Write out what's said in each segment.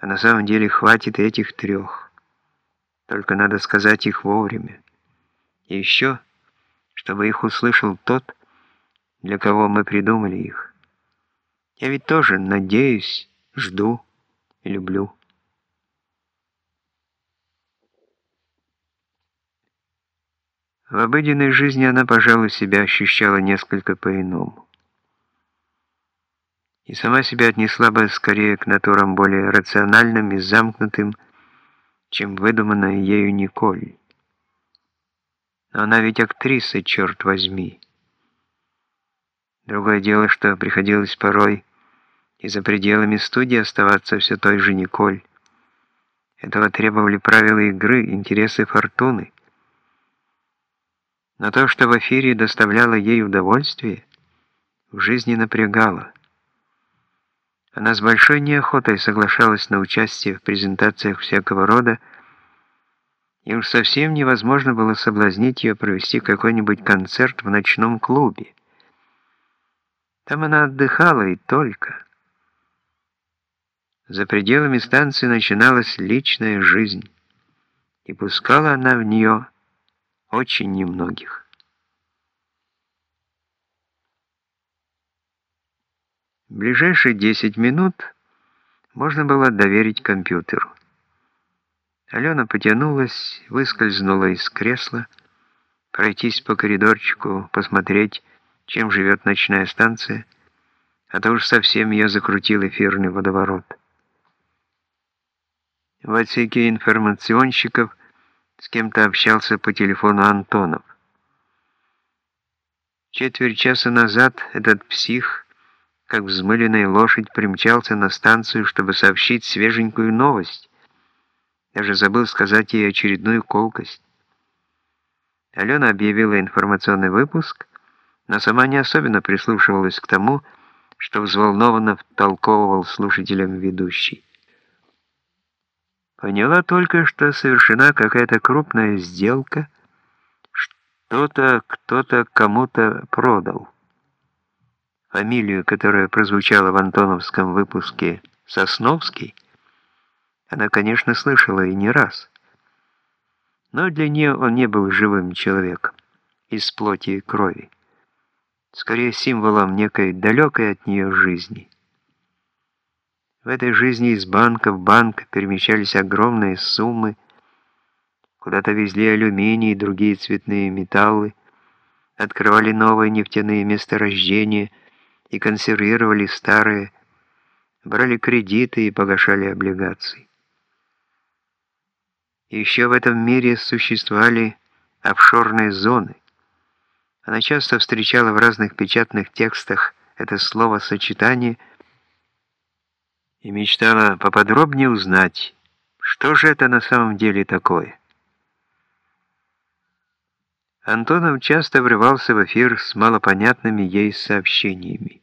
А на самом деле хватит этих трех. Только надо сказать их вовремя. И еще, чтобы их услышал тот, для кого мы придумали их. Я ведь тоже надеюсь, жду и люблю. В обыденной жизни она, пожалуй, себя ощущала несколько по-иному. И сама себя отнесла бы скорее к натурам более рациональным и замкнутым, чем выдуманная ею Николь. Но она ведь актриса, черт возьми. Другое дело, что приходилось порой и за пределами студии оставаться все той же Николь. Этого требовали правила игры, интересы фортуны. Но то, что в эфире доставляло ей удовольствие, в жизни напрягало. Она с большой неохотой соглашалась на участие в презентациях всякого рода, и уж совсем невозможно было соблазнить ее провести какой-нибудь концерт в ночном клубе. Там она отдыхала и только. За пределами станции начиналась личная жизнь, и пускала она в нее очень немногих. Ближайшие 10 минут можно было доверить компьютеру. Алена потянулась, выскользнула из кресла, пройтись по коридорчику, посмотреть, чем живет ночная станция, а то уж совсем ее закрутил эфирный водоворот. В отсеке информационщиков с кем-то общался по телефону Антонов. Четверть часа назад этот псих, как взмыленная лошадь, примчался на станцию, чтобы сообщить свеженькую новость. Даже забыл сказать ей очередную колкость. Алена объявила информационный выпуск, но сама не особенно прислушивалась к тому, что взволнованно втолковывал слушателям ведущий. Поняла только, что совершена какая-то крупная сделка, что-то кто-то кому-то продал. Фамилию, которая прозвучала в антоновском выпуске «Сосновский», она, конечно, слышала и не раз. Но для нее он не был живым человеком, из плоти и крови, скорее символом некой далекой от нее жизни. В этой жизни из банка в банк перемещались огромные суммы, куда-то везли алюминий и другие цветные металлы, открывали новые нефтяные месторождения и консервировали старые, брали кредиты и погашали облигации. еще в этом мире существовали офшорные зоны. Она часто встречала в разных печатных текстах это слово-сочетание – и мечтала поподробнее узнать, что же это на самом деле такое. Антонов часто врывался в эфир с малопонятными ей сообщениями.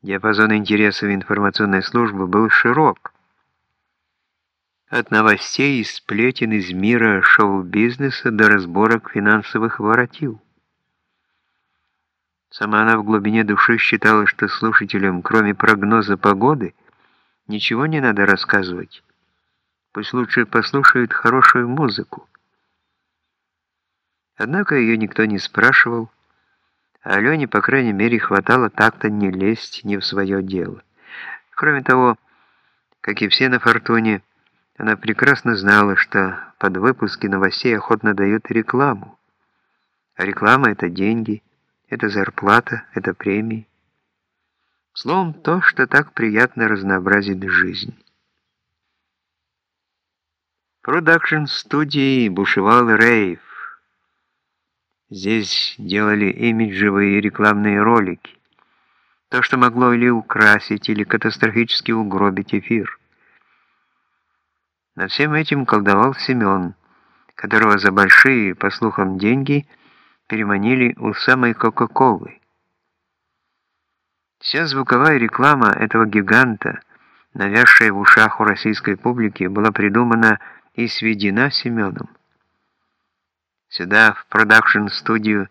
Диапазон интересов информационной службы был широк. От новостей и сплетен из мира шоу-бизнеса до разборок финансовых воротил. Сама она в глубине души считала, что слушателям, кроме прогноза погоды, ничего не надо рассказывать. Пусть лучше послушают хорошую музыку. Однако ее никто не спрашивал, а Алене, по крайней мере, хватало так-то не лезть не в свое дело. Кроме того, как и все на «Фортуне», она прекрасно знала, что под выпуски новостей охотно дают рекламу. А реклама — это деньги — это зарплата, это премии. Словом, то, что так приятно разнообразит жизнь. Продакшн-студии бушевал рейв. Здесь делали имиджевые рекламные ролики. То, что могло или украсить, или катастрофически угробить эфир. Над всем этим колдовал Семен, которого за большие, по слухам, деньги – переманили у самой Кока-Колы. Вся звуковая реклама этого гиганта, навязшая в ушах у российской публики, была придумана и сведена Семеном. Сюда, в продакшн-студию,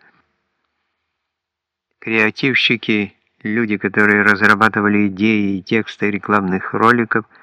креативщики люди, которые разрабатывали идеи и тексты рекламных роликов –